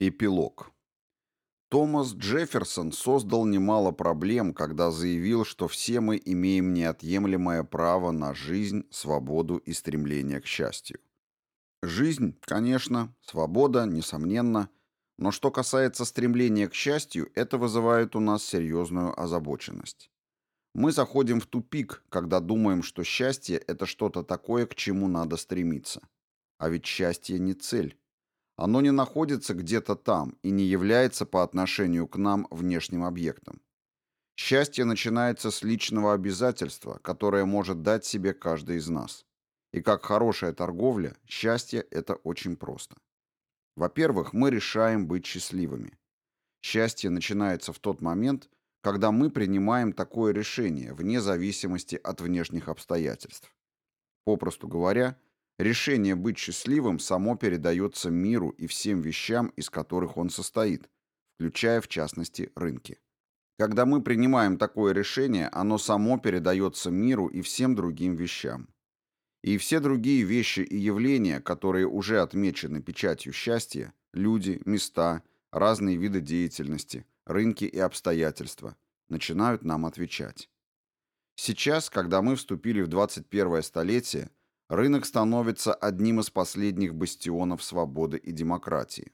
Эпилог. Томас Джефферсон создал немало проблем, когда заявил, что все мы имеем неотъемлемое право на жизнь, свободу и стремление к счастью. Жизнь, конечно, свобода, несомненно, но что касается стремления к счастью, это вызывает у нас серьезную озабоченность. Мы заходим в тупик, когда думаем, что счастье – это что-то такое, к чему надо стремиться. А ведь счастье не цель. Оно не находится где-то там и не является по отношению к нам внешним объектом. Счастье начинается с личного обязательства, которое может дать себе каждый из нас. И как хорошая торговля, счастье – это очень просто. Во-первых, мы решаем быть счастливыми. Счастье начинается в тот момент, когда мы принимаем такое решение, вне зависимости от внешних обстоятельств. Попросту говоря – Решение быть счастливым само передается миру и всем вещам, из которых он состоит, включая, в частности, рынки. Когда мы принимаем такое решение, оно само передается миру и всем другим вещам. И все другие вещи и явления, которые уже отмечены печатью счастья, люди, места, разные виды деятельности, рынки и обстоятельства, начинают нам отвечать. Сейчас, когда мы вступили в 21 столетие, рынок становится одним из последних бастионов свободы и демократии.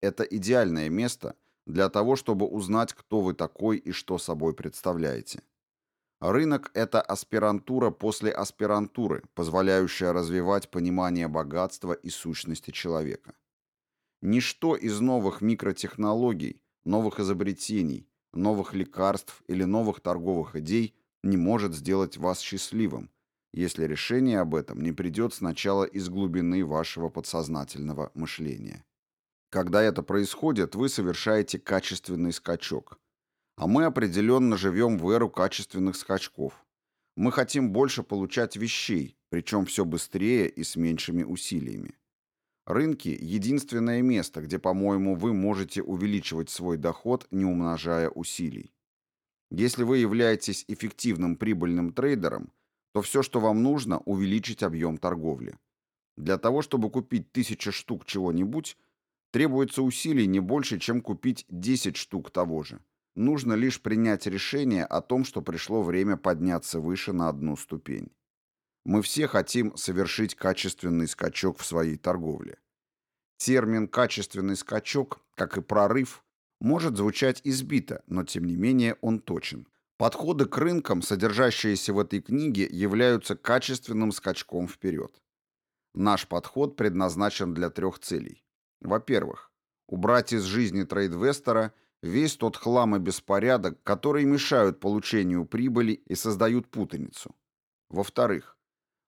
Это идеальное место для того, чтобы узнать, кто вы такой и что собой представляете. Рынок – это аспирантура после аспирантуры, позволяющая развивать понимание богатства и сущности человека. Ничто из новых микротехнологий, новых изобретений, новых лекарств или новых торговых идей не может сделать вас счастливым, если решение об этом не придет сначала из глубины вашего подсознательного мышления. Когда это происходит, вы совершаете качественный скачок. А мы определенно живем в эру качественных скачков. Мы хотим больше получать вещей, причем все быстрее и с меньшими усилиями. Рынки – единственное место, где, по-моему, вы можете увеличивать свой доход, не умножая усилий. Если вы являетесь эффективным прибыльным трейдером, то все, что вам нужно, увеличить объем торговли. Для того, чтобы купить тысячи штук чего-нибудь, требуется усилий не больше, чем купить 10 штук того же. Нужно лишь принять решение о том, что пришло время подняться выше на одну ступень. Мы все хотим совершить качественный скачок в своей торговле. Термин «качественный скачок», как и «прорыв», может звучать избито, но тем не менее он точен. Подходы к рынкам, содержащиеся в этой книге, являются качественным скачком вперед. Наш подход предназначен для трех целей. Во-первых, убрать из жизни трейдвестера весь тот хлам и беспорядок, которые мешают получению прибыли и создают путаницу. Во-вторых,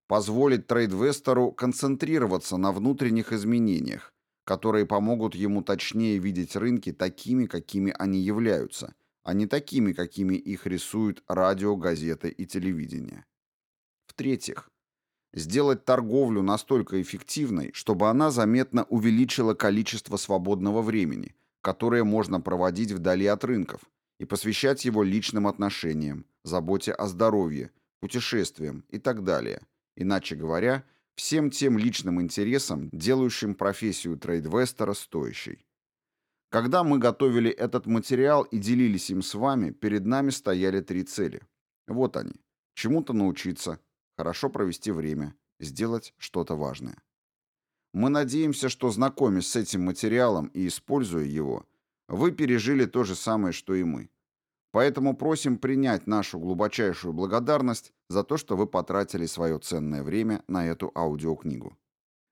позволить трейдвестеру концентрироваться на внутренних изменениях, которые помогут ему точнее видеть рынки такими, какими они являются – а не такими, какими их рисуют радио, газеты и телевидение. В-третьих, сделать торговлю настолько эффективной, чтобы она заметно увеличила количество свободного времени, которое можно проводить вдали от рынков, и посвящать его личным отношениям, заботе о здоровье, путешествиям и так далее. Иначе говоря, всем тем личным интересам, делающим профессию трейдвестера стоящей. Когда мы готовили этот материал и делились им с вами, перед нами стояли три цели. Вот они. Чему-то научиться, хорошо провести время, сделать что-то важное. Мы надеемся, что знакомясь с этим материалом и используя его, вы пережили то же самое, что и мы. Поэтому просим принять нашу глубочайшую благодарность за то, что вы потратили свое ценное время на эту аудиокнигу.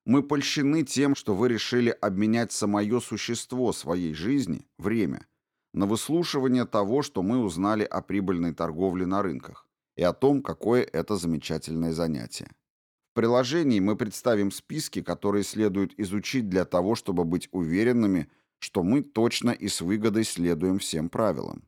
Мы польщены тем, что вы решили обменять самое существо своей жизни, время, на выслушивание того, что мы узнали о прибыльной торговле на рынках и о том, какое это замечательное занятие. В приложении мы представим списки, которые следует изучить для того, чтобы быть уверенными, что мы точно и с выгодой следуем всем правилам.